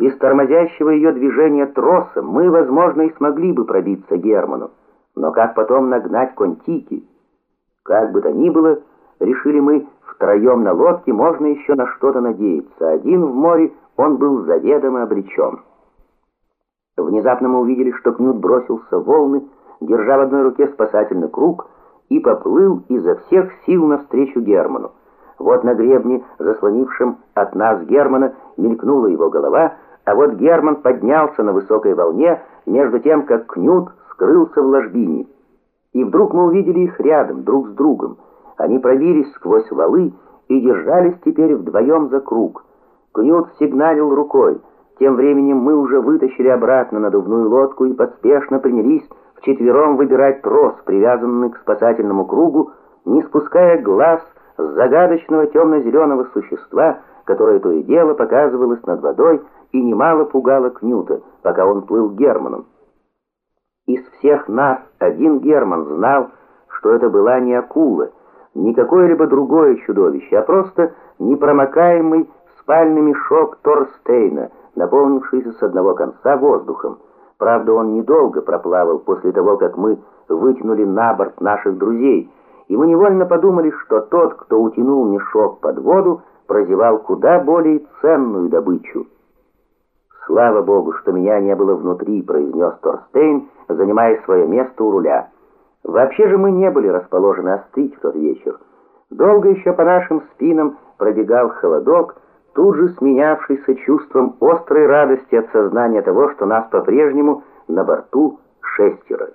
Без тормозящего ее движения троса мы, возможно, и смогли бы пробиться Герману. Но как потом нагнать Контики? Как бы то ни было, решили мы, втроем на лодке можно еще на что-то надеяться. Один в море он был заведомо обречен. Внезапно мы увидели, что Кнют бросился в волны, держа в одной руке спасательный круг, и поплыл изо всех сил навстречу Герману. Вот на гребне, заслонившем от нас Германа, мелькнула его голова, а вот Герман поднялся на высокой волне, между тем, как Кнют скрылся в ложбине. И вдруг мы увидели их рядом, друг с другом. Они пробились сквозь валы и держались теперь вдвоем за круг. Кнют сигналил рукой. Тем временем мы уже вытащили обратно надувную лодку и поспешно принялись вчетвером выбирать трос, привязанный к спасательному кругу, не спуская глаз с загадочного темно-зеленого существа, которое то и дело показывалось над водой и немало пугало Кнюта, пока он плыл Германом. Из всех нас один Герман знал, что это была не акула, не какое-либо другое чудовище, а просто непромокаемый спальный мешок Торстейна, наполнившийся с одного конца воздухом. Правда, он недолго проплавал после того, как мы вытянули на борт наших друзей, и мы невольно подумали, что тот, кто утянул мешок под воду, прозевал куда более ценную добычу. «Слава Богу, что меня не было внутри», — произнес Торстейн, занимая свое место у руля. Вообще же мы не были расположены остыть в тот вечер. Долго еще по нашим спинам пробегал холодок, тут же сменявшийся чувством острой радости от сознания того, что нас по-прежнему на борту шестеро.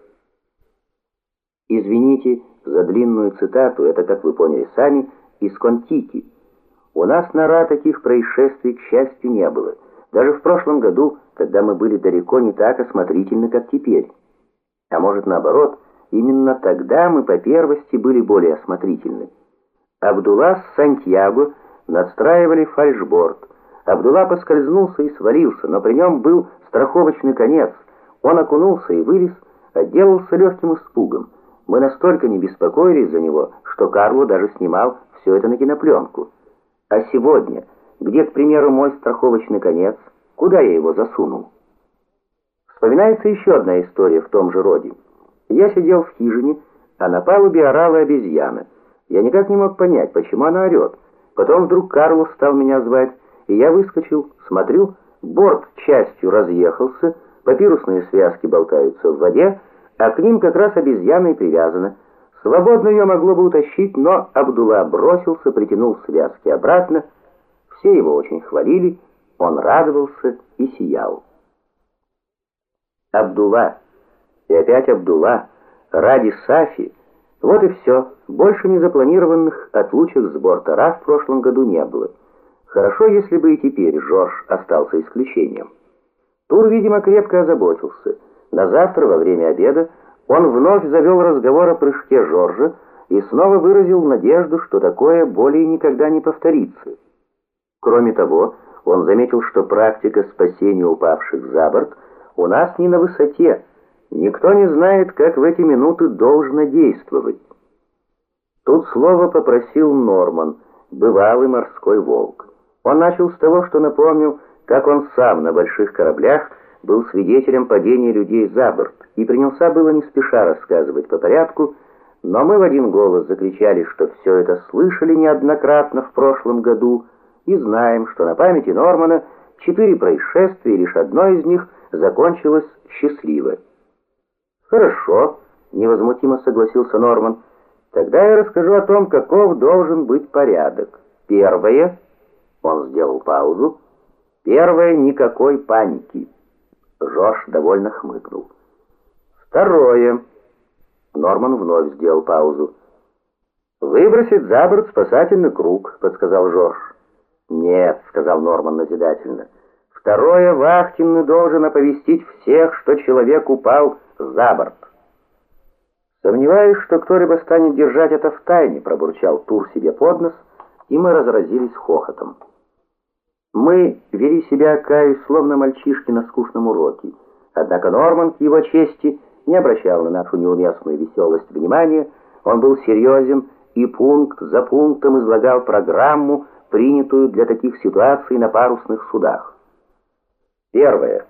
Извините за длинную цитату, это, как вы поняли сами, из Контики. У нас на Ра таких происшествий, к счастью, не было. Даже в прошлом году, когда мы были далеко не так осмотрительны, как теперь. А может, наоборот, Именно тогда мы по первости были более осмотрительны. Абдулла с Сантьяго настраивали фальшборд. Абдулла поскользнулся и свалился, но при нем был страховочный конец. Он окунулся и вылез, отделался легким испугом. Мы настолько не беспокоились за него, что Карло даже снимал все это на кинопленку. А сегодня, где, к примеру, мой страховочный конец, куда я его засунул? Вспоминается еще одна история в том же роде. Я сидел в хижине, а на палубе орала обезьяна. Я никак не мог понять, почему она орет. Потом вдруг Карлос стал меня звать, и я выскочил, смотрю, борт частью разъехался, папирусные связки болтаются в воде, а к ним как раз обезьяна и привязана. Свободно ее могло бы утащить, но Абдулла бросился, притянул связки обратно. Все его очень хвалили, он радовался и сиял. Абдулла и опять Абдулла, ради Сафи. Вот и все. Больше незапланированных отлучек с борта Ра в прошлом году не было. Хорошо, если бы и теперь Жорж остался исключением. Тур, видимо, крепко озаботился. На завтра, во время обеда, он вновь завел разговор о прыжке Жоржа и снова выразил надежду, что такое более никогда не повторится. Кроме того, он заметил, что практика спасения упавших за борт у нас не на высоте, Никто не знает, как в эти минуты должно действовать. Тут слово попросил Норман, бывалый морской волк. Он начал с того, что напомнил, как он сам на больших кораблях был свидетелем падения людей за борт, и принялся было не спеша рассказывать по порядку, но мы в один голос закричали, что все это слышали неоднократно в прошлом году, и знаем, что на памяти Нормана четыре происшествия, лишь одно из них закончилось счастливо. «Хорошо», — невозмутимо согласился Норман. «Тогда я расскажу о том, каков должен быть порядок. Первое...» — он сделал паузу. «Первое — никакой паники». Жош довольно хмыкнул. «Второе...» — Норман вновь сделал паузу. «Выбросить за борт спасательный круг», — подсказал Жорж. «Нет», — сказал Норман назидательно. «Второе, вахтенный должен оповестить всех, что человек упал за борт. Сомневаюсь, что кто-либо станет держать это в тайне, пробурчал Тур себе под нос, и мы разразились хохотом. Мы вели себя, каюсь, словно мальчишки на скучном уроке. Однако Норман, к его чести, не обращал на нашу неуместную веселость внимания, он был серьезен и пункт за пунктом излагал программу, принятую для таких ситуаций на парусных судах. Первое.